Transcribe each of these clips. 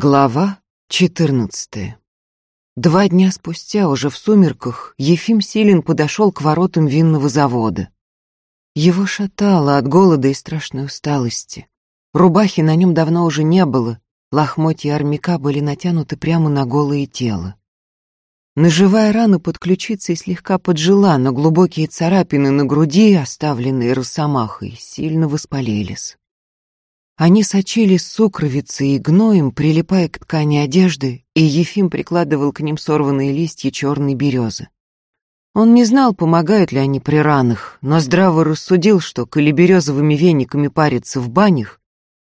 Глава четырнадцатая. Два дня спустя, уже в сумерках, Ефим Силин подошел к воротам винного завода. Его шатало от голода и страшной усталости. Рубахи на нем давно уже не было, лохмотья армяка были натянуты прямо на голое тело. Наживая рану под ключицей слегка поджила, но глубокие царапины на груди, оставленные росомахой, сильно воспалились. Они сочились сукровицей и гноем, прилипая к ткани одежды, и Ефим прикладывал к ним сорванные листья черной березы. Он не знал, помогают ли они при ранах, но здраво рассудил, что, коли березовыми вениками париться в банях,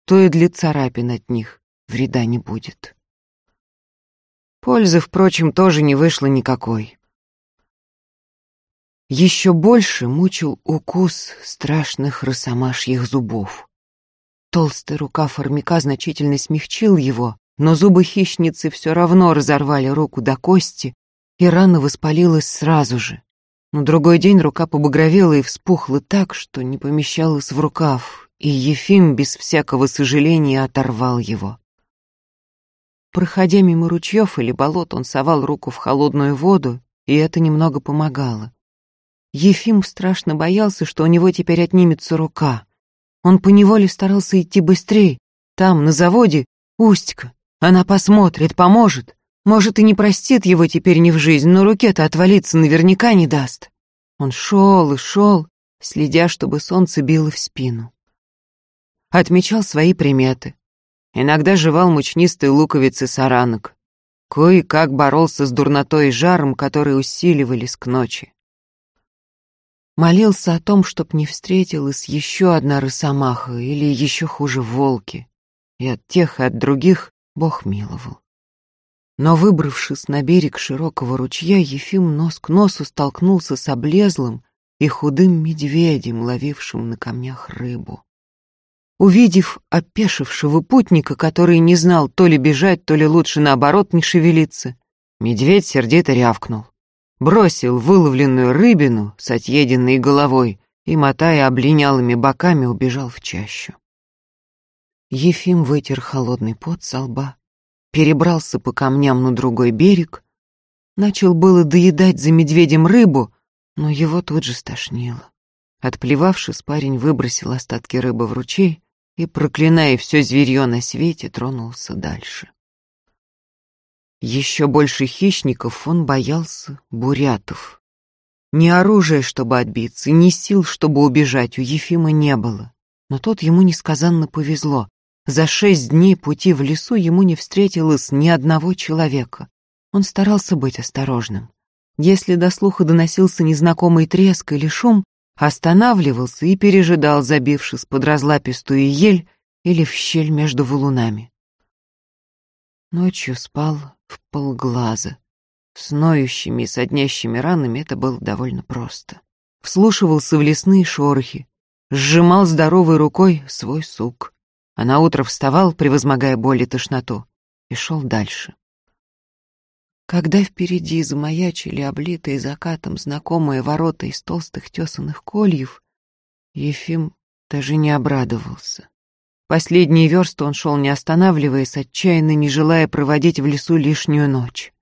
то и для царапин от них вреда не будет. Пользы, впрочем, тоже не вышло никакой. Еще больше мучил укус страшных росомашьих зубов. Толстый рукав армяка значительно смягчил его, но зубы хищницы все равно разорвали руку до кости, и рана воспалилась сразу же. На другой день рука побагровела и вспухла так, что не помещалась в рукав, и Ефим без всякого сожаления оторвал его. Проходя мимо ручьев или болот, он совал руку в холодную воду, и это немного помогало. Ефим страшно боялся, что у него теперь отнимется рука. Он поневоле старался идти быстрее. Там, на заводе, Устька. Она посмотрит, поможет. Может, и не простит его теперь ни в жизнь, но руке-то отвалиться наверняка не даст. Он шел и шел, следя, чтобы солнце било в спину. Отмечал свои приметы. Иногда жевал мучнистые луковицы саранок. Кое-как боролся с дурнотой и жаром, которые усиливались к ночи. Молился о том, чтоб не встретилась еще одна росомаха или еще хуже волки. И от тех, и от других Бог миловал. Но, выбравшись на берег широкого ручья, Ефим нос к носу столкнулся с облезлым и худым медведем, ловившим на камнях рыбу. Увидев опешившего путника, который не знал то ли бежать, то ли лучше наоборот не шевелиться, медведь сердито рявкнул бросил выловленную рыбину с отъеденной головой и, мотая облинялыми боками, убежал в чащу. Ефим вытер холодный пот со лба, перебрался по камням на другой берег, начал было доедать за медведем рыбу, но его тут же стошнило. Отплевавшись, парень выбросил остатки рыбы в ручей и, проклиная все зверье на свете, тронулся дальше. Еще больше хищников он боялся бурятов. Ни оружия, чтобы отбиться, ни сил, чтобы убежать, у Ефима не было. Но тут ему несказанно повезло. За шесть дней пути в лесу ему не встретилось ни одного человека. Он старался быть осторожным. Если до слуха доносился незнакомый треск или шум, останавливался и пережидал, забившись под разлапистую ель или в щель между валунами. Ночью спал в полглаза. С ноющими и соднящими ранами это было довольно просто. Вслушивался в лесные шорохи, сжимал здоровой рукой свой сук, а на утро вставал, превозмогая боль и тошноту, и шел дальше. Когда впереди замаячили облитые закатом знакомые ворота из толстых тесаных кольев, Ефим даже не обрадовался. Последние версты он шел не останавливаясь, отчаянно не желая проводить в лесу лишнюю ночь.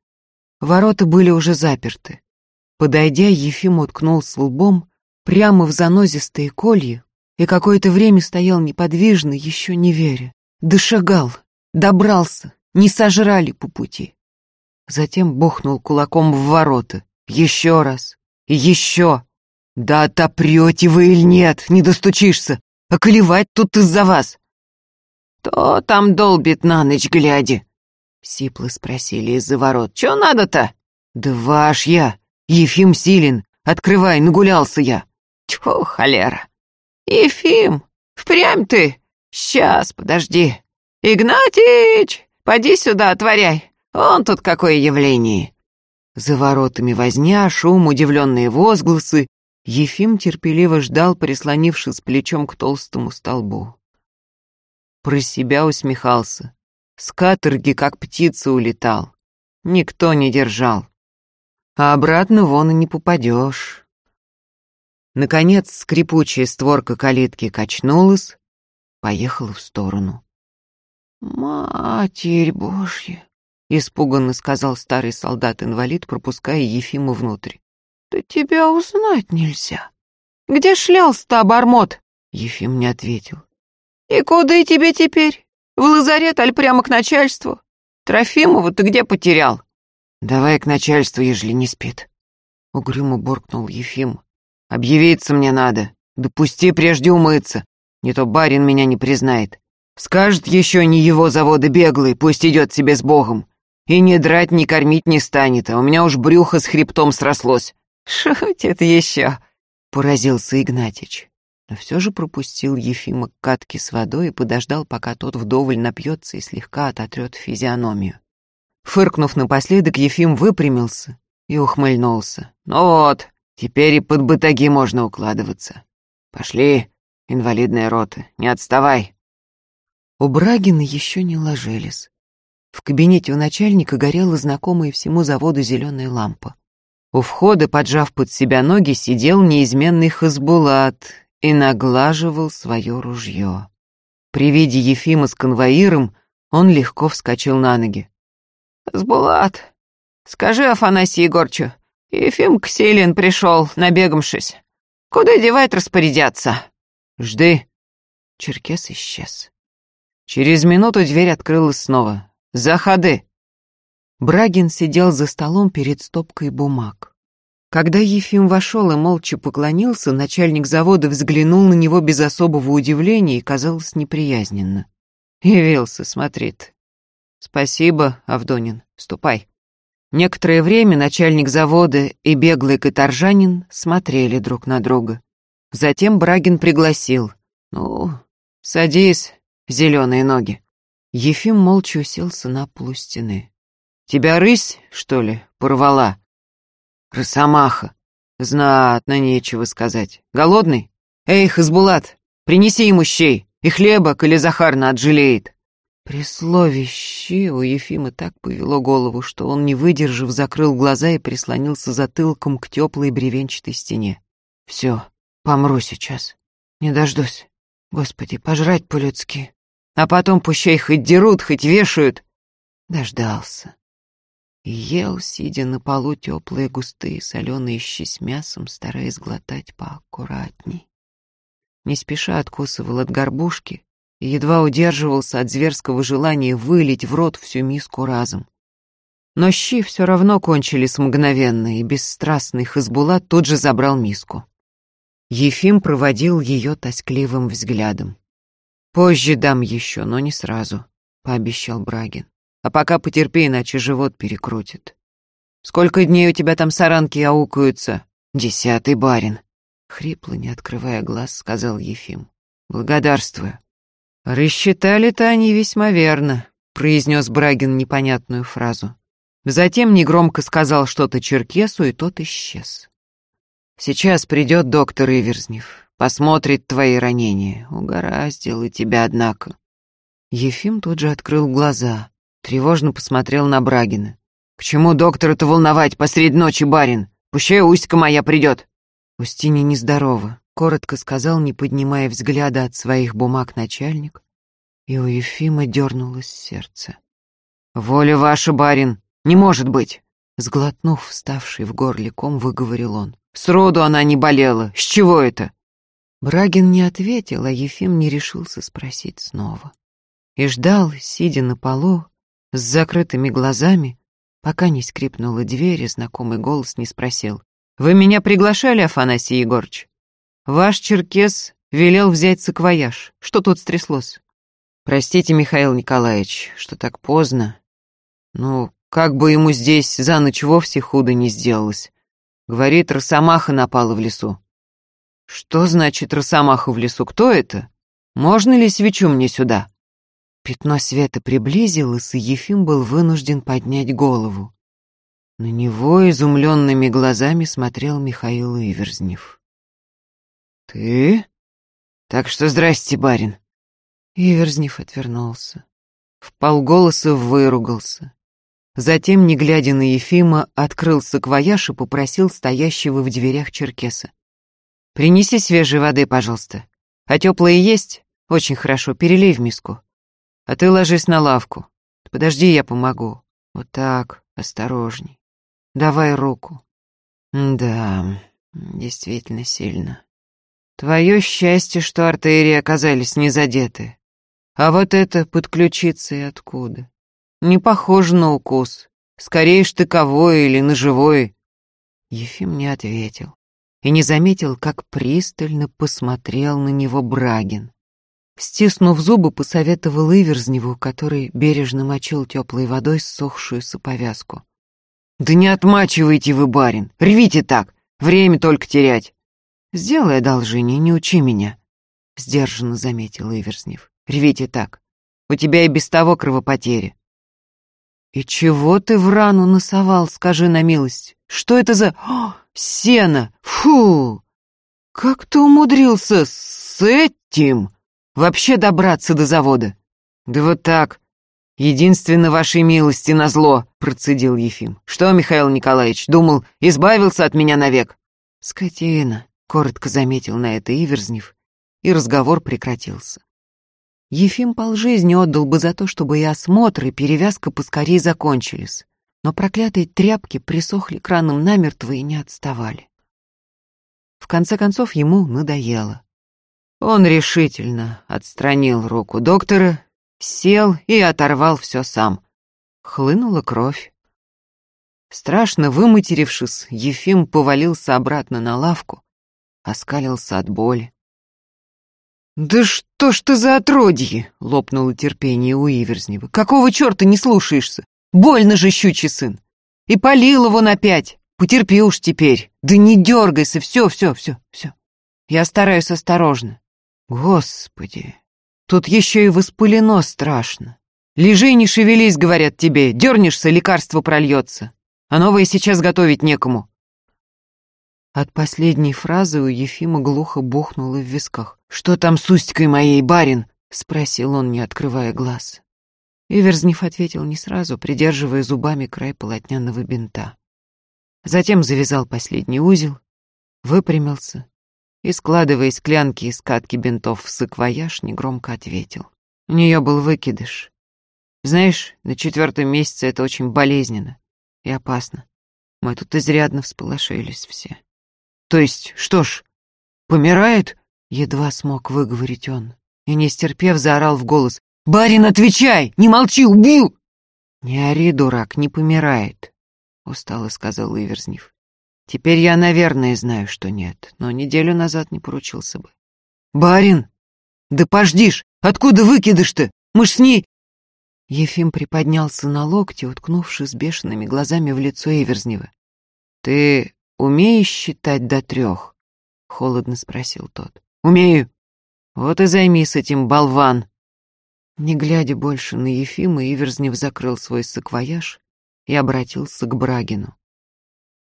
Ворота были уже заперты. Подойдя, Ефим уткнулся лбом прямо в занозистые колья и какое-то время стоял неподвижно, еще не веря. Дошагал, добрался, не сожрали по пути. Затем бухнул кулаком в ворота. Еще раз. еще. Да отопрете вы или нет, не достучишься. А колевать тут из-за вас. «Кто там долбит на ночь глядя?» Сиплы спросили из-за ворот. «Чё надо-то?» «Да ваш я, Ефим Силин. Открывай, нагулялся я». «Тьфу, холера!» «Ефим, впрямь ты? Сейчас, подожди. Игнатич, поди сюда, отворяй. Он тут какое явление!» За воротами возня, шум, удивленные возгласы. Ефим терпеливо ждал, прислонившись плечом к толстому столбу. Про себя усмехался. С каторги, как птица, улетал. Никто не держал. А обратно вон и не попадешь. Наконец скрипучая створка калитки качнулась, поехала в сторону. «Матерь Божья!» — испуганно сказал старый солдат-инвалид, пропуская Ефима внутрь. «Да тебя узнать нельзя. Где шлялся-то обормот?» Ефим не ответил. «И куда и тебе теперь? В лазарет, аль прямо к начальству? Трофимова ты где потерял?» «Давай к начальству, ежели не спит», — угрюмо буркнул Ефим. «Объявиться мне надо. Допусти прежде умыться. Не то барин меня не признает. Скажет еще не его заводы беглый, пусть идет себе с Богом. И не драть, не кормить не станет, а у меня уж брюхо с хребтом срослось. Шутит еще, поразился Игнатич. Но все же пропустил Ефима к катке с водой и подождал, пока тот вдоволь напьется и слегка ототрет физиономию. Фыркнув напоследок, Ефим выпрямился и ухмыльнулся. «Ну вот, теперь и под батаги можно укладываться. Пошли, инвалидная рота, не отставай». У Брагина еще не ложились. В кабинете у начальника горела знакомая всему заводу зеленая лампа. У входа, поджав под себя ноги, сидел неизменный Хазбулат и наглаживал свое ружье. При виде Ефима с конвоиром он легко вскочил на ноги. «Хазбулат, скажи Афанасию Егорчу, Ефим Кселин пришел, набегомшись. Куда девать распорядятся?» «Жди». Черкес исчез. Через минуту дверь открылась снова. «Заходы!» Брагин сидел за столом перед стопкой бумаг. Когда Ефим вошел и молча поклонился, начальник завода взглянул на него без особого удивления и, казалось, неприязненно. Явился, смотрит. «Спасибо, Авдонин, ступай». Некоторое время начальник завода и беглый каторжанин смотрели друг на друга. Затем Брагин пригласил. «Ну, садись, зеленые ноги. Ефим молча уселся на полу стены. «Тебя рысь, что ли, порвала?» «Росомаха. Знатно нечего сказать. Голодный? Эй, Хазбулат, принеси ему щей, и хлеба, коли Захарна отжалеет». При слове «щи» у Ефима так повело голову, что он, не выдержав, закрыл глаза и прислонился затылком к теплой бревенчатой стене. «Все, помру сейчас. Не дождусь. Господи, пожрать по-людски. А потом пущай хоть дерут, хоть вешают. Дождался. Ел, сидя на полу, теплые густые соленые щи с мясом, стараясь глотать поаккуратней. Не спеша откусывал от горбушки и едва удерживался от зверского желания вылить в рот всю миску разом. Но щи все равно кончились мгновенно, и бесстрастный Хазбулат тут же забрал миску. Ефим проводил ее тоскливым взглядом. «Позже дам еще, но не сразу», — пообещал Брагин. «А пока потерпи, иначе живот перекрутит». «Сколько дней у тебя там саранки аукаются?» «Десятый барин», — хрипло, не открывая глаз, сказал Ефим. «Благодарствую». «Рассчитали-то они весьма верно», — произнес Брагин непонятную фразу. Затем негромко сказал что-то Черкесу, и тот исчез. Сейчас придет доктор Иверзнев, посмотрит твои ранения. Угораздило тебя, однако. Ефим тут же открыл глаза, тревожно посмотрел на Брагина. «К чему доктора-то волновать посреди ночи, барин? Пущай Уська моя придет!» Устине нездорово, коротко сказал, не поднимая взгляда от своих бумаг начальник, и у Ефима дернулось сердце. «Воля ваша, барин, не может быть!» Сглотнув вставший в горле ком, выговорил он. Сроду она не болела. С чего это?» Брагин не ответил, а Ефим не решился спросить снова. И ждал, сидя на полу, с закрытыми глазами, пока не скрипнула дверь, и знакомый голос не спросил. «Вы меня приглашали, Афанасий Егорыч? Ваш черкес велел взять саквояж. Что тут стряслось?» «Простите, Михаил Николаевич, что так поздно. Ну, как бы ему здесь за ночь вовсе худо не сделалось. Говорит, росомаха напала в лесу. Что значит росомаха в лесу? Кто это? Можно ли свечу мне сюда? Пятно света приблизилось, и Ефим был вынужден поднять голову. На него изумленными глазами смотрел Михаил Иверзнев. «Ты? Так что здрасте, барин!» Иверзнев отвернулся. В полголоса выругался. Затем, не глядя на Ефима, открыл саквояж и попросил стоящего в дверях черкеса. «Принеси свежей воды, пожалуйста. А теплые есть? Очень хорошо, перелей в миску. А ты ложись на лавку. Подожди, я помогу. Вот так, осторожней. Давай руку. Да, действительно сильно. Твое счастье, что артерии оказались не задеты. А вот это под ключицей откуда? Не похоже на укус. Скорее штыковой или ножевой. Ефим не ответил и не заметил, как пристально посмотрел на него Брагин. Стиснув зубы, посоветовал Иверзневу, который бережно мочил теплой водой ссохшуюся повязку. «Да не отмачивайте вы, барин! Рвите так! Время только терять!» «Сделай одолжение, не учи меня», — сдержанно заметил Иверзнев. «Рвите так. У тебя и без того кровопотери». «И чего ты в рану носовал, скажи на милость? Что это за... О, сено! Фу! Как ты умудрился с этим вообще добраться до завода?» «Да вот так. Единственно вашей милости назло», — процедил Ефим. «Что, Михаил Николаевич, думал, избавился от меня навек?» «Скотина», — коротко заметил на это Иверзнев, и разговор прекратился. Ефим полжизни отдал бы за то, чтобы и осмотр, и перевязка поскорее закончились, но проклятые тряпки присохли краном намертво и не отставали. В конце концов ему надоело. Он решительно отстранил руку доктора, сел и оторвал все сам. Хлынула кровь. Страшно выматерившись, Ефим повалился обратно на лавку, оскалился от боли. «Да что ж ты за отродье!» — лопнуло терпение у Иверзнева. «Какого черта не слушаешься? Больно же, щучий сын! И полил его опять! Потерпи уж теперь! Да не дергайся! Все, все, все, все! Я стараюсь осторожно. Господи, тут еще и воспалено страшно. Лежи и не шевелись, говорят тебе, дернешься, лекарство прольется. А новое сейчас готовить некому. От последней фразы у Ефима глухо бухнуло в висках. «Что там с устькой моей, барин?» — спросил он, не открывая глаз. Иверзнев ответил не сразу, придерживая зубами край полотняного бинта. Затем завязал последний узел, выпрямился и, складывая склянки и скатки бинтов в саквояж, негромко ответил. У нее был выкидыш. Знаешь, на четвертом месяце это очень болезненно и опасно. Мы тут изрядно всполошились все. То есть, что ж, помирает? Едва смог выговорить он. И, не стерпев, заорал в голос. «Барин, отвечай! Не молчи, убью!» «Не ори, дурак, не помирает», — устало сказал Иверзнев. «Теперь я, наверное, знаю, что нет, но неделю назад не поручился бы». «Барин! Да пождишь! Откуда выкидыш-то? Мы ж с ней...» Ефим приподнялся на локте, уткнувшись бешеными глазами в лицо Иверзнева. «Ты «Умеешь считать до трех?» — холодно спросил тот. «Умею. Вот и займись этим, болван!» Не глядя больше на Ефима, Иверзнев закрыл свой саквояж и обратился к Брагину.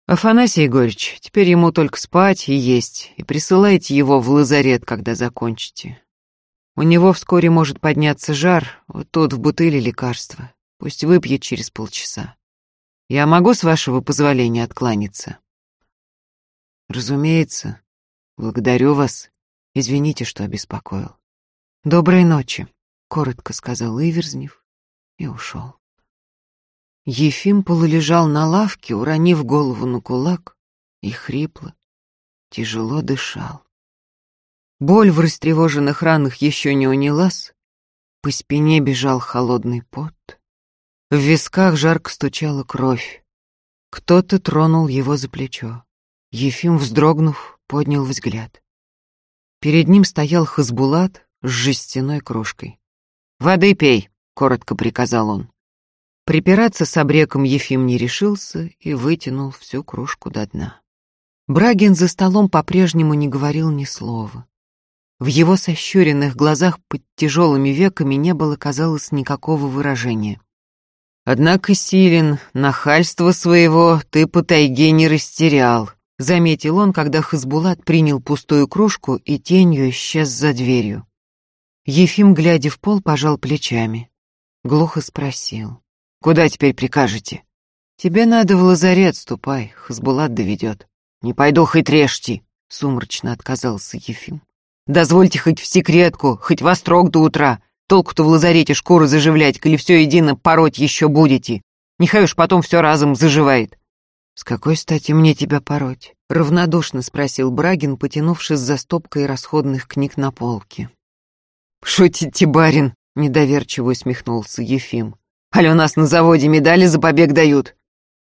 «Афанасий Егорьевич, теперь ему только спать и есть, и присылайте его в лазарет, когда закончите. У него вскоре может подняться жар, вот тут в бутыле лекарства. Пусть выпьет через полчаса. Я могу, с вашего позволения, откланяться?» Разумеется. Благодарю вас. Извините, что обеспокоил. Доброй ночи, коротко сказал Иверзнев и ушел. Ефим полулежал на лавке, уронив голову на кулак, и хрипло, тяжело дышал. Боль в растревоженных ранах еще не унялась, по спине бежал холодный пот, в висках жарко стучала кровь. Кто-то тронул его за плечо. Ефим, вздрогнув, поднял взгляд. Перед ним стоял Хазбулат с жестяной кружкой. «Воды пей», — коротко приказал он. Припираться с обреком Ефим не решился и вытянул всю кружку до дна. Брагин за столом по-прежнему не говорил ни слова. В его сощуренных глазах под тяжелыми веками не было, казалось, никакого выражения. «Однако, Силин, нахальство своего ты по тайге не растерял», — заметил он, когда Хазбулат принял пустую кружку и тенью исчез за дверью. Ефим, глядя в пол, пожал плечами. Глухо спросил. «Куда теперь прикажете?» «Тебе надо в лазарет, ступай, Хазбулат доведет». «Не пойду, хоть режьте», — сумрачно отказался Ефим. «Дозвольте хоть в секретку, хоть во строк до утра. Толку-то в лазарете шкуру заживлять, коли все едино пороть еще будете. Нехай уж потом все разом заживает. «С какой стати мне тебя пороть?» — равнодушно спросил Брагин, потянувшись за стопкой расходных книг на полке. «Шутите, барин!» — недоверчиво усмехнулся Ефим. «Али у нас на заводе медали за побег дают?»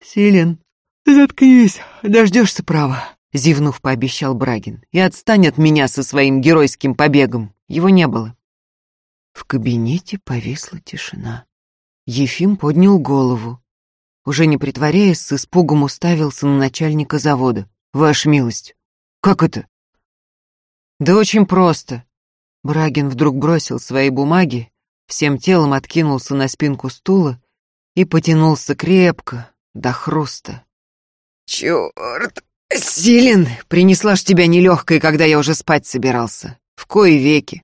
«Силен, заткнись, дождешься права», — зевнув, пообещал Брагин. «И отстань от меня со своим геройским побегом». Его не было. В кабинете повисла тишина. Ефим поднял голову. Уже не притворяясь, с испугом уставился на начальника завода. «Ваша милость, как это?» «Да очень просто». Брагин вдруг бросил свои бумаги, всем телом откинулся на спинку стула и потянулся крепко, до хруста. «Черт, Силен, принесла ж тебя нелегкой, когда я уже спать собирался. В кои веки.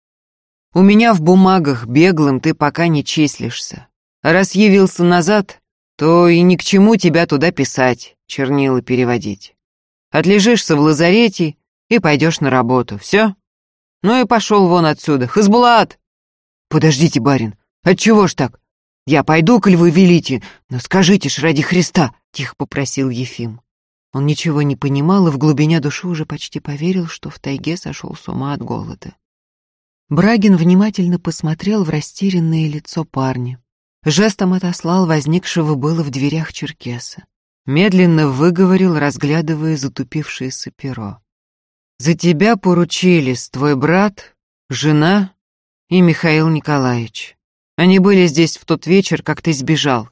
У меня в бумагах беглым ты пока не числишься. Раз явился назад, то и ни к чему тебя туда писать, чернила переводить. Отлежишься в лазарете и пойдешь на работу. Все? Ну и пошел вон отсюда. Хазбулат! Подождите, барин, отчего ж так? Я пойду, коль вы велите, но скажите ж ради Христа, тихо попросил Ефим. Он ничего не понимал и в глубине души уже почти поверил, что в тайге сошел с ума от голода. Брагин внимательно посмотрел в растерянное лицо парня. Жестом отослал возникшего было в дверях черкеса. Медленно выговорил, разглядывая затупившееся перо. «За тебя поручились твой брат, жена и Михаил Николаевич. Они были здесь в тот вечер, как ты сбежал.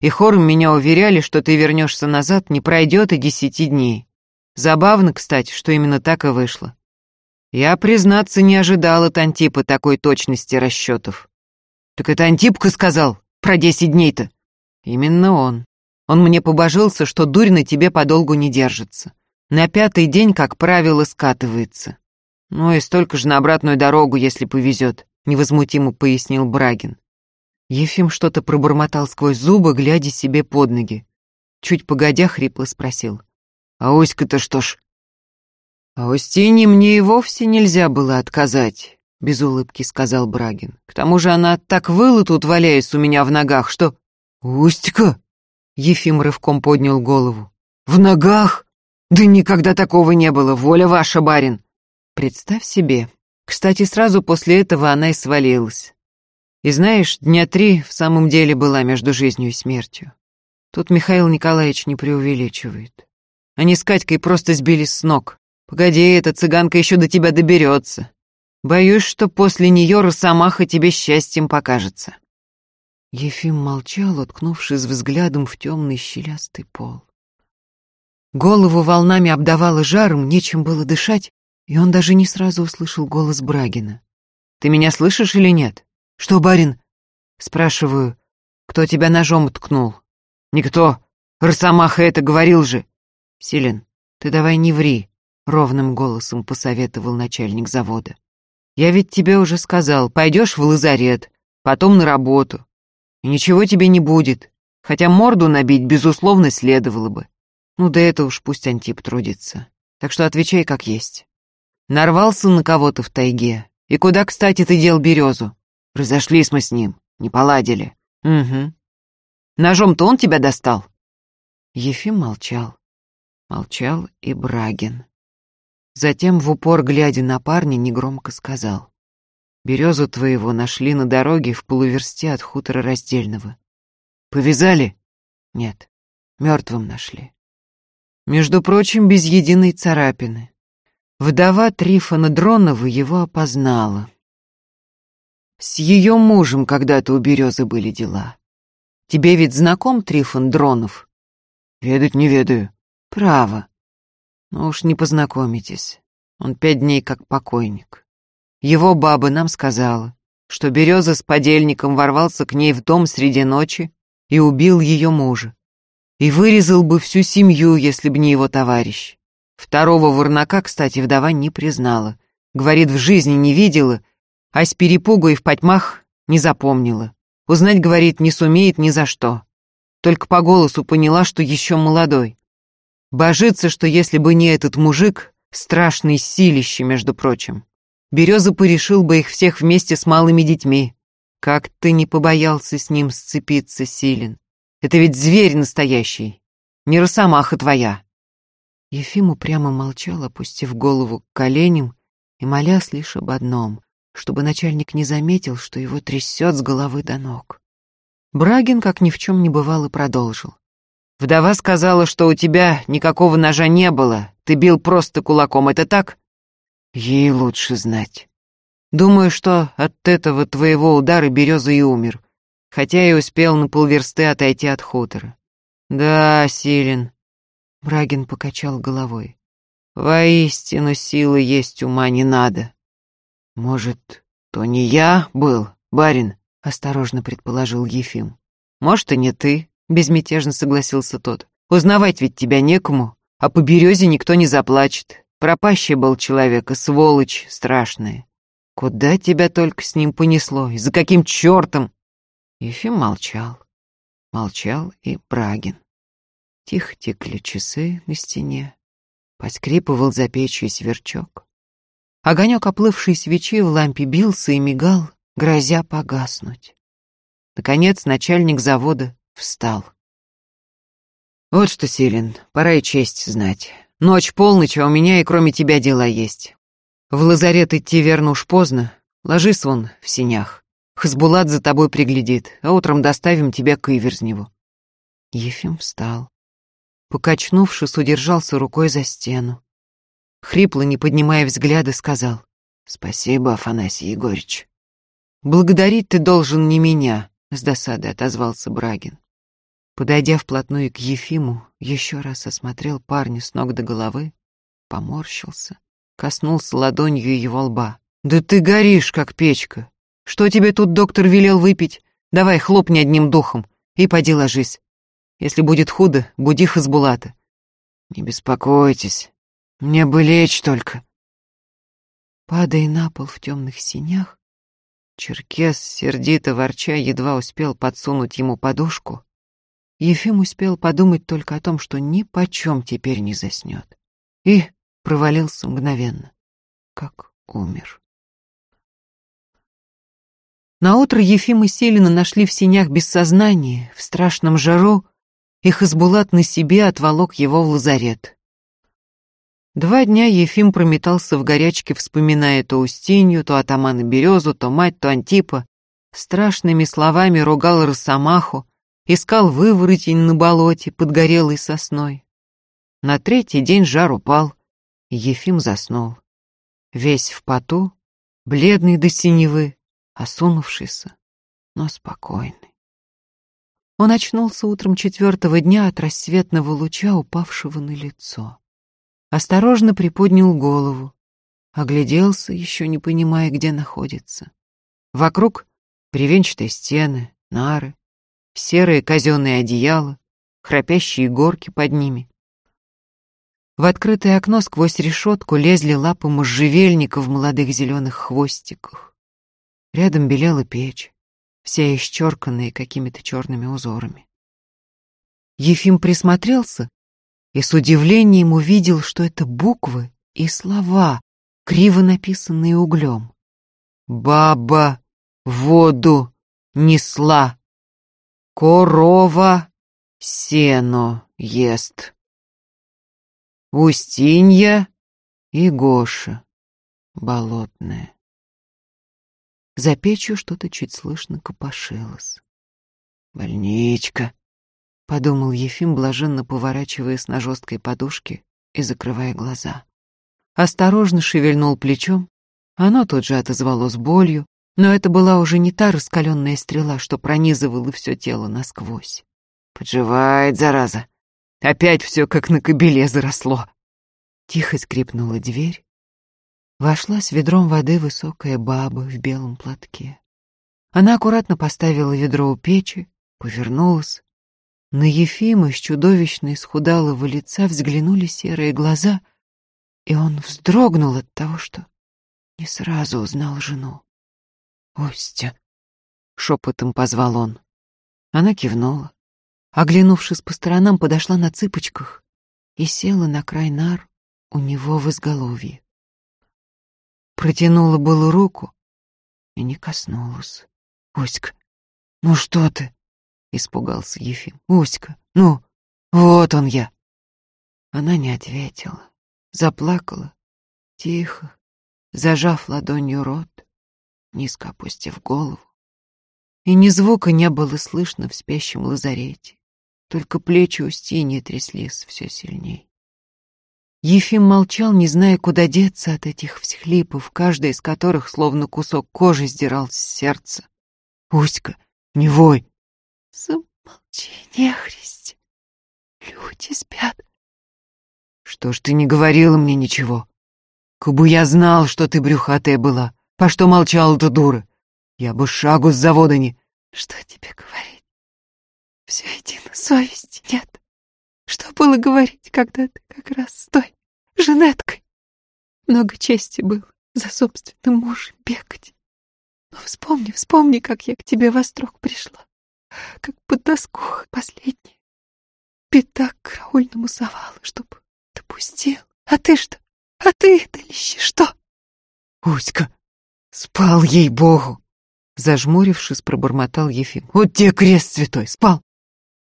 И хором меня уверяли, что ты вернешься назад, не пройдет и десяти дней. Забавно, кстати, что именно так и вышло. Я, признаться, не ожидал от Антипа такой точности расчетов. Так это Антипка сказал про десять дней-то? Именно он. Он мне побожился, что дурь на тебе подолгу не держится. На пятый день, как правило, скатывается. Ну и столько же на обратную дорогу, если повезет, невозмутимо пояснил Брагин. Ефим что-то пробормотал сквозь зубы, глядя себе под ноги. Чуть погодя, хрипло спросил. «А Оська-то что ж?» «А Устине мне и вовсе нельзя было отказать», — без улыбки сказал Брагин. «К тому же она так выла тут, валяясь у меня в ногах, что...» «Устька!» — Ефим рывком поднял голову. «В ногах? Да никогда такого не было, воля ваша, барин!» «Представь себе. Кстати, сразу после этого она и свалилась. И знаешь, дня три в самом деле была между жизнью и смертью. Тут Михаил Николаевич не преувеличивает. Они с Катькой просто сбились с ног. Погоди, эта цыганка еще до тебя доберется. Боюсь, что после нее Росомаха тебе счастьем покажется. Ефим молчал, уткнувшись взглядом в темный щелястый пол. Голову волнами обдавало жаром, нечем было дышать, и он даже не сразу услышал голос Брагина. «Ты меня слышишь или нет?» «Что, барин?» Спрашиваю, кто тебя ножом ткнул? «Никто. Росомаха это говорил же». «Силен, ты давай не ври», — ровным голосом посоветовал начальник завода. «Я ведь тебе уже сказал, пойдешь в лазарет, потом на работу. И ничего тебе не будет, хотя морду набить, безусловно, следовало бы. Ну да это уж пусть Антип трудится. Так что отвечай как есть. Нарвался на кого-то в тайге. И куда, кстати, ты дел березу? Разошлись мы с ним, не поладили. Угу. Ножом-то он тебя достал? Ефим молчал. Молчал и Брагин. Затем, в упор глядя на парня, негромко сказал. «Березу твоего нашли на дороге в полуверсте от хутора Раздельного. Повязали? Нет, мертвым нашли. Между прочим, без единой царапины. Вдова Трифона Дронова его опознала. С ее мужем когда-то у Березы были дела. Тебе ведь знаком Трифон Дронов? Ведать не ведаю. Право. Ну уж не познакомитесь. Он пять дней как покойник. Его баба нам сказала, что Береза с подельником ворвался к ней в дом среди ночи и убил ее мужа. И вырезал бы всю семью, если б не его товарищ. Второго ворнака, кстати, вдова не признала. Говорит, в жизни не видела а с перепугу и в потьмах не запомнила. Узнать, говорит, не сумеет ни за что. Только по голосу поняла, что еще молодой. Божится, что если бы не этот мужик, страшный силище, между прочим, Береза порешил бы их всех вместе с малыми детьми. Как ты не побоялся с ним сцепиться, Силен? Это ведь зверь настоящий, не росомаха твоя. Ефим упрямо молчал, опустив голову к коленям и молясь лишь об одном, чтобы начальник не заметил, что его трясет с головы до ног. Брагин, как ни в чем не бывало, продолжил. «Вдова сказала, что у тебя никакого ножа не было, ты бил просто кулаком, это так?» «Ей лучше знать. Думаю, что от этого твоего удара Береза и умер, хотя и успел на полверсты отойти от хутора. Да, силен». Брагин покачал головой. «Воистину силы есть ума не надо». «Может, то не я был, барин?» — осторожно предположил Ефим. «Может, и не ты», — безмятежно согласился тот. «Узнавать ведь тебя некому, а по березе никто не заплачет. Пропащий был человек и сволочь страшная. Куда тебя только с ним понесло, и за каким чертом?» Ефим молчал. Молчал и Брагин. Тихо текли часы на стене. Поскрипывал за печью сверчок. Огонек оплывшей свечи в лампе бился и мигал, грозя погаснуть. Наконец начальник завода встал. «Вот что, Селин, пора и честь знать. Ночь полночь, а у меня и кроме тебя дела есть. В лазарет идти верно уж поздно. Ложись вон в синях. Хасбулат за тобой приглядит, а утром доставим тебя к Иверзневу». Ефим встал. Покачнувшись, удержался рукой за стену хрипло, не поднимая взгляда, сказал «Спасибо, Афанасий Егорыч». «Благодарить ты должен не меня», — с досадой отозвался Брагин. Подойдя вплотную к Ефиму, еще раз осмотрел парня с ног до головы, поморщился, коснулся ладонью его лба. «Да ты горишь, как печка! Что тебе тут доктор велел выпить? Давай хлопни одним духом и поди ложись. Если будет худо, буди Хазбулата». «Не беспокойтесь, мне бы лечь только. Падая на пол в темных синях, Черкес, сердито ворча, едва успел подсунуть ему подушку. Ефим успел подумать только о том, что ни почем теперь не заснет. И провалился мгновенно, как умер. Наутро и Селина нашли в синях без сознания, в страшном жару, и Хасбулат на себе отволок его в лазарет. Два дня Ефим прометался в горячке, вспоминая то Устинью, то атамана Березу, то мать, то Антипа. Страшными словами ругал Росомаху, искал выворотень на болоте под горелой сосной. На третий день жар упал, и Ефим заснул. Весь в поту, бледный до синевы, осунувшийся, но спокойный. Он очнулся утром четвертого дня от рассветного луча, упавшего на лицо осторожно приподнял голову, огляделся, еще не понимая, где находится. Вокруг бревенчатые стены, нары, серые казенные одеяла, храпящие горки под ними. В открытое окно сквозь решетку лезли лапы можжевельника в молодых зеленых хвостиках. Рядом белела печь, вся исчерканная какими-то черными узорами. Ефим присмотрелся и с удивлением увидел, что это буквы и слова, криво написанные углем. «Баба воду несла, корова сено ест, Устинья и Гоша болотная». За печью что-то чуть слышно копошилось. «Больничка», — подумал Ефим, блаженно поворачиваясь на жесткой подушке и закрывая глаза. Осторожно шевельнул плечом. Оно тут же отозвалось болью, но это была уже не та раскаленная стрела, что пронизывала все тело насквозь. «Подживает, зараза! Опять все как на кобеле заросло!» Тихо скрипнула дверь. Вошла с ведром воды высокая баба в белом платке. Она аккуратно поставила ведро у печи, повернулась, на Ефима с чудовищной схудалого лица взглянули серые глаза, и он вздрогнул от того, что не сразу узнал жену. «Остя!» — шепотом позвал он. Она кивнула. Оглянувшись по сторонам, подошла на цыпочках и села на край нар у него в изголовье. Протянула было руку и не коснулась. Уська, ну что ты? Испугался Ефим. Уська, ну, вот он я. Она не ответила, заплакала, тихо, зажав ладонью рот, низко опустив голову. И ни звука не было слышно в спящем лазарете, только плечи Устиньи тряслись все сильней. Ефим молчал, не зная, куда деться от этих всхлипов, каждый из которых словно кусок кожи сдирал с сердца. «Уська, не вой!» «Замолчи, нехристь! Люди спят!» «Что ж ты не говорила мне ничего? Кабы я знал, что ты брюхатая была, по что молчала-то дура? Я бы шагу с завода не...» «Что тебе говорить? Все едино, совести нет. Что было говорить, когда ты как раз с той Жанеткой? Много чести было за собственным мужем бегать. Но вспомни, вспомни, как я к тебе во строк пришла, как под доску последняя. Пятак караульному совала, чтоб ты пустил. А ты что? А ты, Делище, что? Уська, спал ей-богу. Зажмурившись, пробормотал Ефим. Вот тебе крест святой, спал.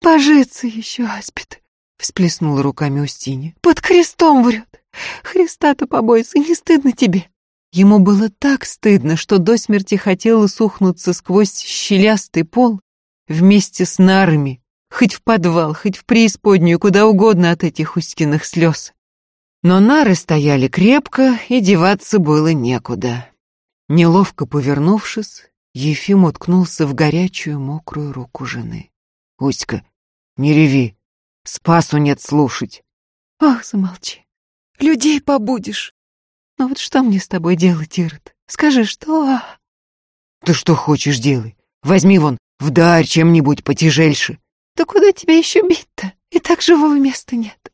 Божиться еще аспид. Всплеснула руками Устинья. Под крестом врет. Христа-то побойся, не стыдно тебе? Ему было так стыдно, что до смерти хотелось сухнуться сквозь щелястый пол вместе с нарами, хоть в подвал, хоть в преисподнюю, куда угодно от этих Устиных слез. Но нары стояли крепко, и деваться было некуда. Неловко повернувшись, Ефим уткнулся в горячую мокрую руку жены. «Уська, не реви, Спасу нет слушать. Ах, замолчи. Людей побудешь. Ну вот что мне с тобой делать, Ирод? Скажи, что? Ты что хочешь делай? Возьми вон, вдарь чем-нибудь потяжельше. Да куда тебя еще бить-то? И так живого места нет.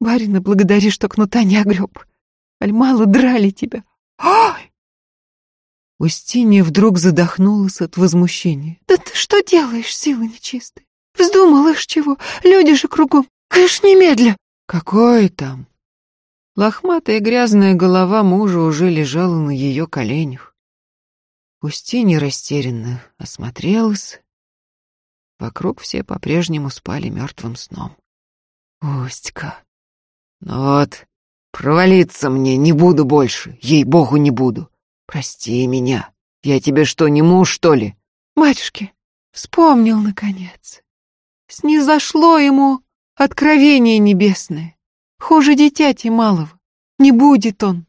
Барина, благодари, что кнута не огреб. Аль мало драли тебя. Ой! Устинья вдруг задохнулась от возмущения. Да ты что делаешь, силы нечистые? Вздумал их чего? Люди же кругом. Кыш немедля. Какой там? Лохматая грязная голова мужа уже лежала на ее коленях. Устинья растерянно осмотрелась. Вокруг все по-прежнему спали мертвым сном. Устька. Ну вот, провалиться мне не буду больше, ей-богу не буду. Прости меня. Я тебе что, не муж, что ли? Батюшки, вспомнил, наконец. Снизошло ему откровение небесное. Хуже дитяти малого. Не будет он.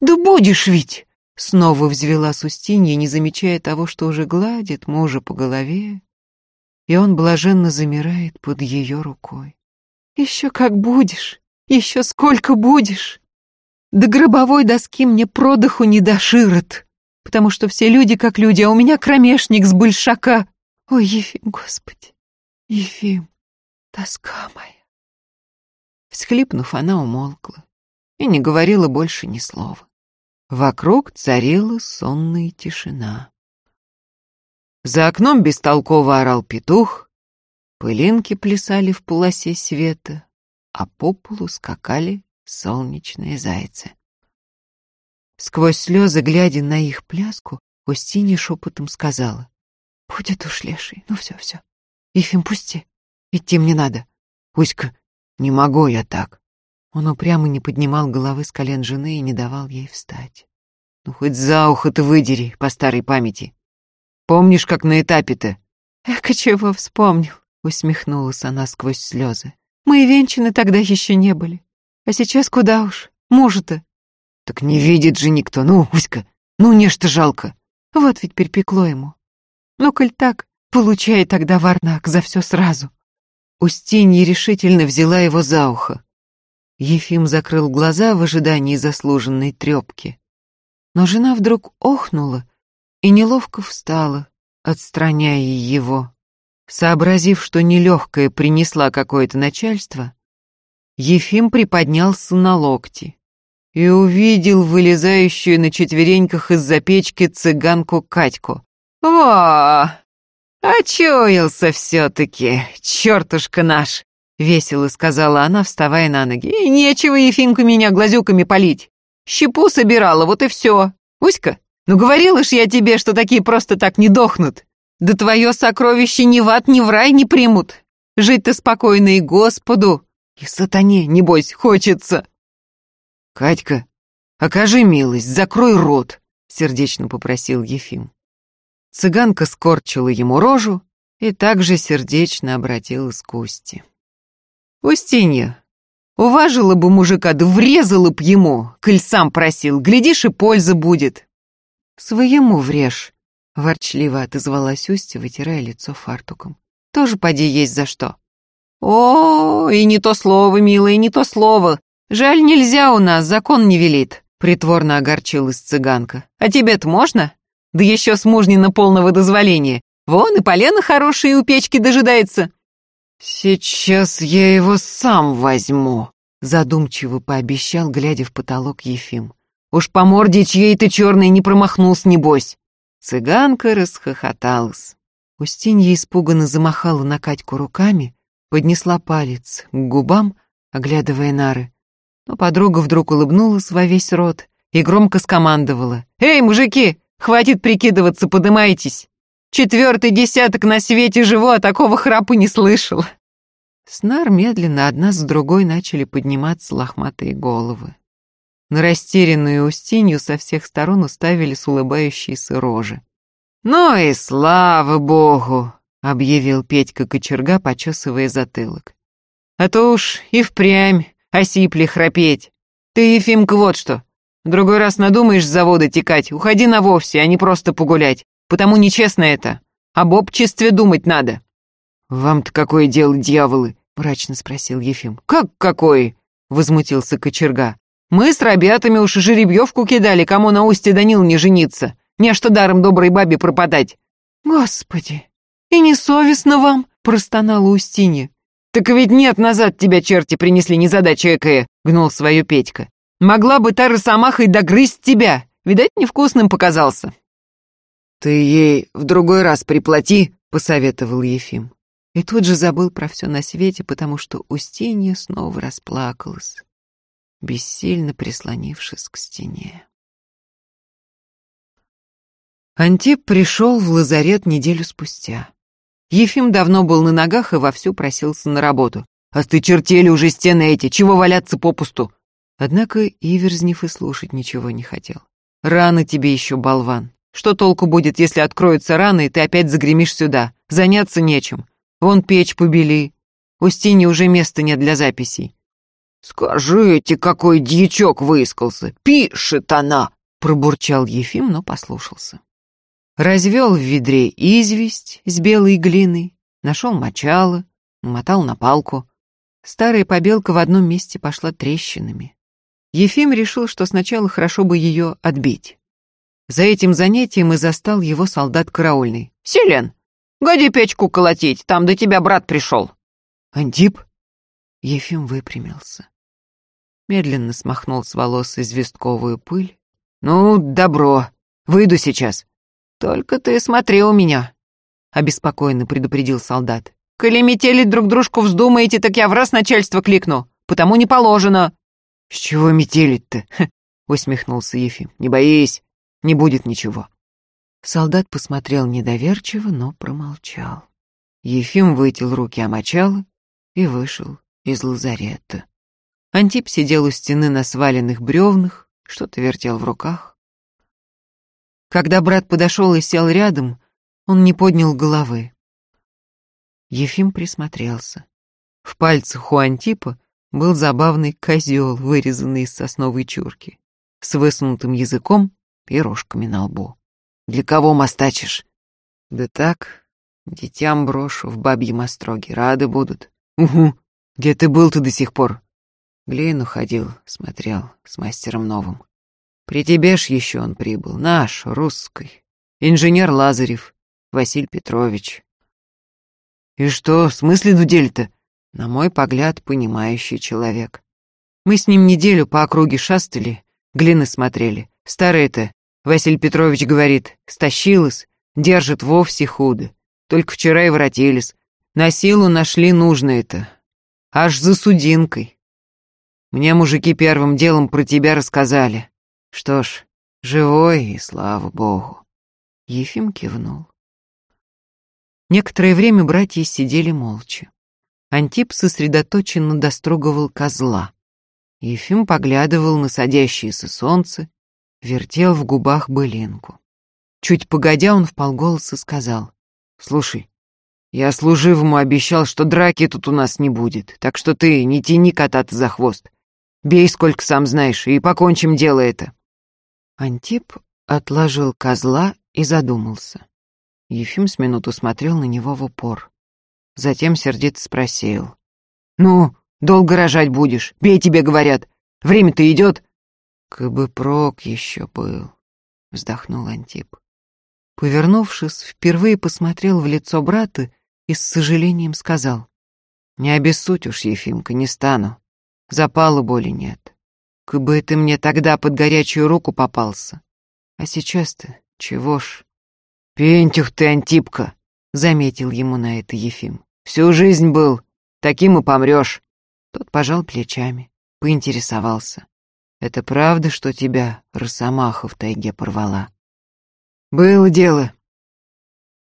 Да будешь ведь! Снова взвела Устинья, не замечая того, что уже гладит мужа по голове, и он блаженно замирает под ее рукой. Еще как будешь, еще сколько будешь. До гробовой доски мне продыху не доширот, потому что все люди как люди, а у меня кромешник с большака. Ой, Ефим, Господи, Ефим, тоска моя. Всхлипнув, она умолкла и не говорила больше ни слова. Вокруг царила сонная тишина. За окном бестолково орал петух, пылинки плясали в полосе света, а по полу скакали солнечные зайцы. Сквозь слезы, глядя на их пляску, Устинья шепотом сказала. «Будет уж леший, ну все, все, Ефим, пусти. Идти мне надо. Уська, не могу я так. Он упрямо не поднимал головы с колен жены и не давал ей встать. Ну, хоть за ухо ты выдери, по старой памяти. Помнишь, как на этапе-то? Эка чего вспомнил, усмехнулась она сквозь слезы. Мы и венчаны тогда еще не были. А сейчас куда уж? Мужа-то. Так не видит же никто. Ну, Уська, ну не что жалко. Вот ведь перепекло ему. Ну, коль так, Получай тогда, Варнак, за все сразу. Устинья решительно взяла его за ухо. Ефим закрыл глаза в ожидании заслуженной трепки. Но жена вдруг охнула и неловко встала, отстраняя его. Сообразив, что нелегкая принесла какое-то начальство, Ефим приподнялся на локти и увидел вылезающую на четвереньках из-за печки цыганку Катьку. «Во! «Очуялся все-таки, чертушка наш!» — весело сказала она, вставая на ноги. «И нечего Ефимку меня глазюками полить. Щепу собирала, вот и все. Уська, ну говорила ж я тебе, что такие просто так не дохнут. Да твое сокровище ни в ад, ни в рай не примут. Жить-то спокойно и Господу, и сатане, небось, хочется. Катька, окажи милость, закрой рот, сердечно попросил Ефим. Цыганка скорчила ему рожу и также сердечно обратилась к Усти. «Устинья, уважила бы мужика, да врезала б ему, коль сам просил, глядишь, и польза будет». «Своему врежь», — ворчливо отозвалась Устья, вытирая лицо фартуком. «Тоже поди есть за что». «О, и не то слово, милая, не то слово. Жаль, нельзя у нас, закон не велит», — притворно огорчилась цыганка. «А тебе-то можно? Да еще с мужнина полного дозволения. Вон и полено хорошее у печки дожидается». «Сейчас я его сам возьму», — задумчиво пообещал, глядя в потолок Ефим. «Уж по морде чьей-то черной не промахнулся, небось». Цыганка расхохоталась. Устинья испуганно замахала на Катьку руками, поднесла палец к губам, оглядывая нары. Но подруга вдруг улыбнулась во весь рот и громко скомандовала. «Эй, мужики, хватит прикидываться, подымайтесь! Четвертый десяток на свете живу, а такого храпа не слышал!» С нар медленно одна с другой начали подниматься лохматые головы. На растерянную Устинью со всех сторон уставились улыбающиеся рожи. «Ну и слава богу!» — объявил Петька кочерга, почесывая затылок. «А то уж и впрямь осипли храпеть. Ты, Ефимка, вот что. Другой раз надумаешь с завода текать, уходи на вовсе, а не просто погулять. Потому нечестно это. Об обществе думать надо». «Вам-то какое дело, дьяволы?» — мрачно спросил Ефим. «Как какое?» — возмутился кочерга. «Мы с ребятами уж жеребьевку кидали, кому на устье Данил не жениться. Не что даром доброй бабе пропадать». «Господи!» «И не совестно вам?» — простонала Устинья. «Так ведь нет, назад тебя черти принесли, незадача экая!» — гнул свою Петька. «Могла бы та росомаха и догрызть тебя! Видать, невкусным показался!» «Ты ей в другой раз приплати!» — посоветовал Ефим. И тут же забыл про все на свете, потому что Устинья снова расплакалась, бессильно прислонившись к стене. Антип пришел в лазарет неделю спустя. Ефим давно был на ногах и вовсю просился на работу. «А ты чертели уже стены эти, чего валяться попусту?» Однако Иверзнев и слушать ничего не хотел. «Рано тебе еще, болван. Что толку будет, если откроются раны, и ты опять загремишь сюда? Заняться нечем. Вон печь побели. У Стини уже места нет для записей». «Скажите, какой дьячок выискался! Пишет она!» Пробурчал Ефим, но послушался. Развел в ведре известь с белой глиной, нашел мочало, намотал на палку. Старая побелка в одном месте пошла трещинами. Ефим решил, что сначала хорошо бы ее отбить. За этим занятием и застал его солдат караульный. «Селен, годи печку колотить, там до тебя брат пришел». «Антип?» Ефим выпрямился. Медленно смахнул с волос известковую пыль. «Ну, добро, выйду сейчас. «Только ты смотри у меня», — обеспокоенно предупредил солдат. «Коли метелить друг дружку вздумаете, так я в раз начальство кликну, потому не положено». «С чего метелить-то?» — усмехнулся Ефим. «Не боись, не будет ничего». Солдат посмотрел недоверчиво, но промолчал. Ефим вытел руки о мочало и вышел из лазарета. Антип сидел у стены на сваленных бревнах, что-то вертел в руках. Когда брат подошел и сел рядом, он не поднял головы. Ефим присмотрелся. В пальцах у Антипа был забавный козел, вырезанный из сосновой чурки, с высунутым языком и рожками на лбу. «Для кого мостачишь?» «Да так, детям брошу в бабьем остроге, рады будут». «Угу, где ты был-то до сих пор?» Глейну ходил, смотрел, с мастером новым. При тебе ж еще он прибыл, наш, русский. Инженер Лазарев, Василий Петрович. И что, смысле дудель-то? На мой погляд, понимающий человек. Мы с ним неделю по округе шастали, глины смотрели. Старый-то, Василий Петрович говорит, стащилась, держит вовсе худо. Только вчера и воротились. На силу нашли нужное-то. Аж за судинкой. Мне мужики первым делом про тебя рассказали. Что ж, живой и слава богу. Ефим кивнул. Некоторое время братья сидели молча. Антип сосредоточенно доструговал козла. Ефим поглядывал на садящееся солнце, вертел в губах былинку. Чуть погодя, он вполголоса сказал. «Слушай, я служивому обещал, что драки тут у нас не будет, так что ты не тяни кота за хвост. Бей, сколько сам знаешь, и покончим дело это». Антип отложил козла и задумался. Ефим с минуту смотрел на него в упор. Затем сердито спросил. «Ну, долго рожать будешь? Бей, тебе говорят. Время-то идет». «Кабы прок еще был», — вздохнул Антип. Повернувшись, впервые посмотрел в лицо брата и с сожалением сказал. «Не обессудь уж, Ефимка, не стану. Запала боли нет. Кабы ты мне тогда под горячую руку попался. А сейчас-то чего ж?» «Пентюх ты, Антипка!» — заметил ему на это Ефим. «Всю жизнь был, таким и помрешь». Тот пожал плечами, поинтересовался. «Это правда, что тебя росомаха в тайге порвала?» Было дело.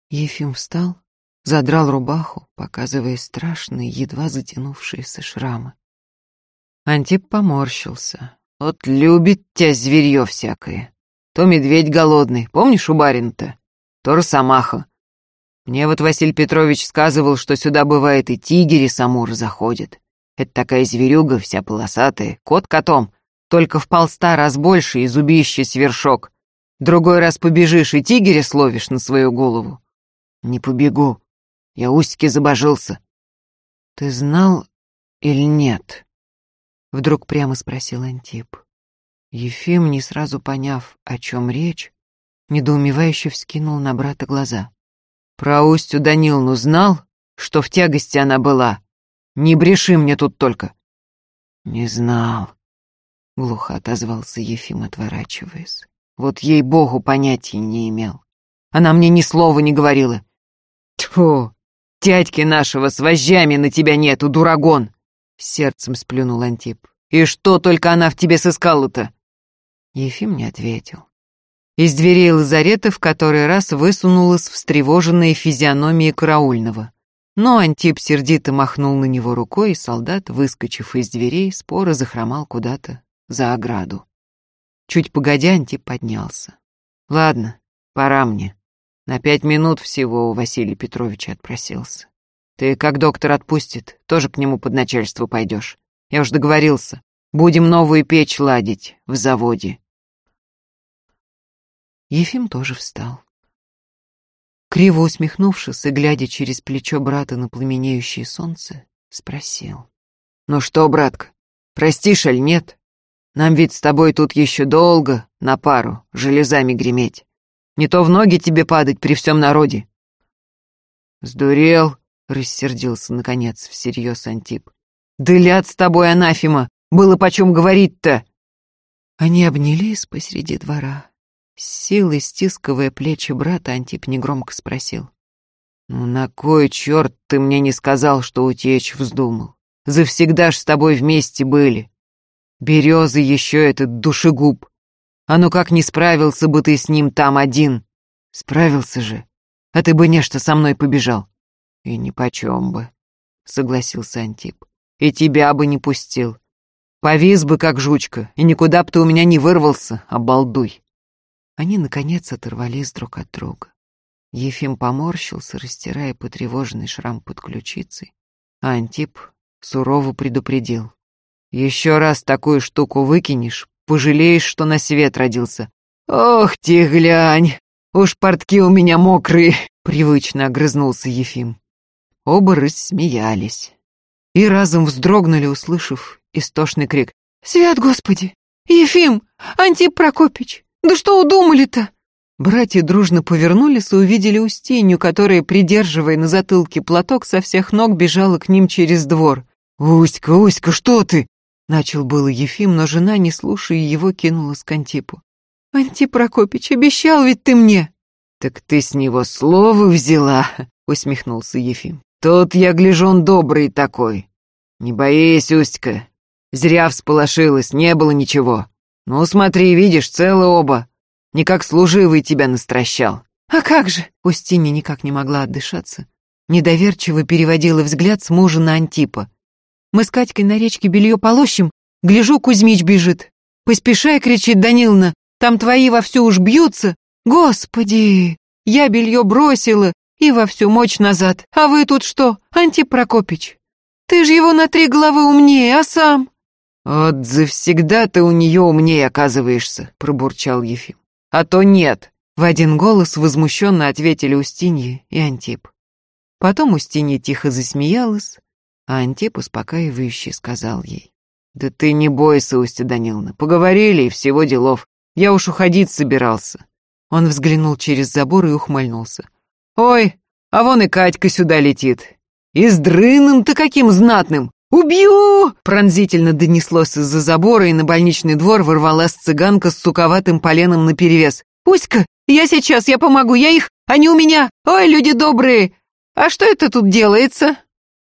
Ефим встал, задрал рубаху, показывая страшные, едва затянувшиеся шрамы. Антип поморщился. Вот любит тебя зверье всякое. То медведь голодный, помнишь у барина-то? То росомаха. Мне вот Василий Петрович сказывал, что сюда бывает и тигери самур заходят. Это такая зверюга, вся полосатая, кот котом, только в полста раз больше и зубище свершок. Другой раз побежишь и тигеря словишь на свою голову. Не побегу. Я устики забожился. Ты знал или нет? Вдруг прямо спросил Антип. Ефим, не сразу поняв, о чем речь, недоумевающе вскинул на брата глаза. Про Устью Данилну знал, что в тягости она была? Не бреши мне тут только. Не знал, глухо отозвался Ефим, отворачиваясь. Вот ей-богу понятия не имел. Она мне ни слова не говорила. Тьфу, дядьки нашего с вожжами на тебя нету, дурагон! Сердцем сплюнул Антип. И что только она в тебе сыскала-то? Ефим не ответил. Из дверей лазарета в который раз высунулась встревоженная физиономия караульного. Но Антип сердито махнул на него рукой, и солдат, выскочив из дверей, споро захромал куда-то за ограду. Чуть погодя, Антип поднялся. «Ладно, пора мне. На пять минут всего у Василия Петровича отпросился. Ты, как доктор отпустит, тоже к нему под начальство пойдешь. Я уж договорился. Будем новую печь ладить в заводе». Ефим тоже встал. Криво усмехнувшись и глядя через плечо брата на пламенеющее солнце, спросил. «Ну что, братка, простишь, аль нет?» Нам ведь с тобой тут еще долго на пару железами греметь. Не то в ноги тебе падать при всем народе. Сдурел, рассердился, наконец, всерьез Антип. Да ляд с тобой, анафима, было почем говорить-то. Они обнялись посреди двора. С силой стискивая плечи брата, Антип негромко спросил. «Ну на кой черт ты мне не сказал, что утечь вздумал? Завсегда ж с тобой вместе были. Березы еще этот душегуб. А ну как не справился бы ты с ним там один? Справился же. А ты бы нечто со мной побежал. И ни почем бы, согласился Антип. И тебя бы не пустил. Повис бы, как жучка, и никуда б ты у меня не вырвался, обалдуй. Они, наконец, оторвались друг от друга. Ефим поморщился, растирая потревоженный шрам под ключицей, а Антип сурово предупредил. Еще раз такую штуку выкинешь, пожалеешь, что на свет родился. Ох ты глянь, уж портки у меня мокрые, привычно огрызнулся Ефим. Оба рассмеялись и разом вздрогнули, услышав истошный крик. «Свят Господи! Ефим! Антип Прокопич! Да что удумали-то?» Братья дружно повернулись и увидели Устинью, которая, придерживая на затылке платок, со всех ног бежала к ним через двор. «Уська, Уська, что ты?» Начал было Ефим, но жена, не слушая его, кинулась к Антипу. «Антип Прокопич, обещал ведь ты мне!» «Так ты с него слово взяла!» — усмехнулся Ефим. «Тот, я гляжу, он добрый такой. Не боись, Устька. Зря всполошилась, не было ничего. Ну, смотри, видишь, целы оба. Не как служивый тебя настращал. А как же? Устинья никак не могла отдышаться. Недоверчиво переводила взгляд с мужа на Антипа. Мы с Катькой на речке белье полощем, гляжу, Кузьмич бежит. «Поспешай!» — кричит Даниловна. «Там твои вовсю уж бьются!» «Господи! Я белье бросила и во всю мощь назад. А вы тут что, Антип Прокопич? Ты же его на три головы умнее, а сам?» «Вот завсегда ты у нее умнее оказываешься», — пробурчал Ефим. «А то нет!» — в один голос возмущенно ответили Устинья и Антип. Потом Устинья тихо засмеялась, а Антип успокаивающе сказал ей. «Да ты не бойся, Устья Даниловна, поговорили и всего делов. Я уж уходить собирался». Он взглянул через забор и ухмыльнулся. «Ой, а вон и Катька сюда летит. И с дрыном-то каким знатным! Убью!» Пронзительно донеслось из-за забора, и на больничный двор ворвалась цыганка с суковатым поленом наперевес. «Уська, я сейчас, я помогу, я их, они у меня! Ой, люди добрые! А что это тут делается?»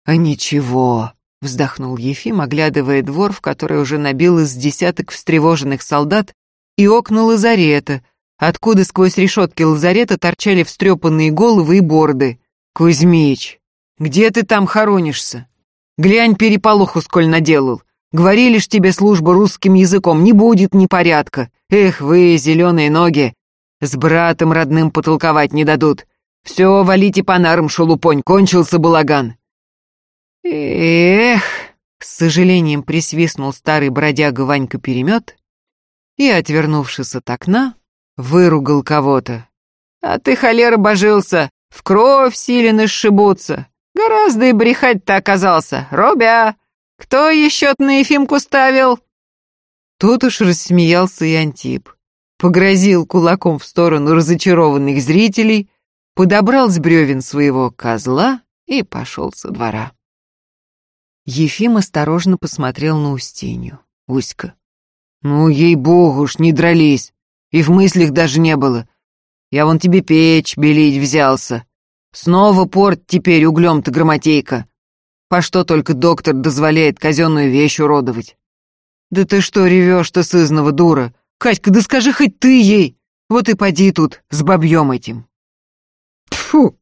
«А ничего», — вздохнул Ефим, оглядывая двор, в который уже набилось десяток встревоженных солдат, и окна лазарета, откуда сквозь решетки лазарета торчали встрепанные головы и борды. «Кузьмич, где ты там хоронишься? Глянь, переполоху сколь наделал. Говорили ж тебе служба русским языком, не будет непорядка. Эх вы, зеленые ноги, с братом родным потолковать не дадут. Все, валите по нарам, шелупонь, кончился балаган. Эх, с сожалением присвистнул старый бродяга Ванька Перемет и, отвернувшись от окна, выругал кого-то. А ты, холера, божился, в кровь силен сшибутся. Гораздо и брехать-то оказался. Робя, кто еще на Ефимку ставил? Тут уж рассмеялся и Антип. Погрозил кулаком в сторону разочарованных зрителей, подобрал с бревен своего козла и пошел со двора. Ефим осторожно посмотрел на Устинью. Уська. «Ну, ей-богу ж, не дрались. И в мыслях даже не было. Я вон тебе печь белить взялся. Снова порт теперь углем-то грамотейка. По что только доктор дозволяет казенную вещь уродовать? Да ты что ревешь-то, сызного дура? Катька, да скажи хоть ты ей. Вот и поди тут с бабьем этим. Тфу!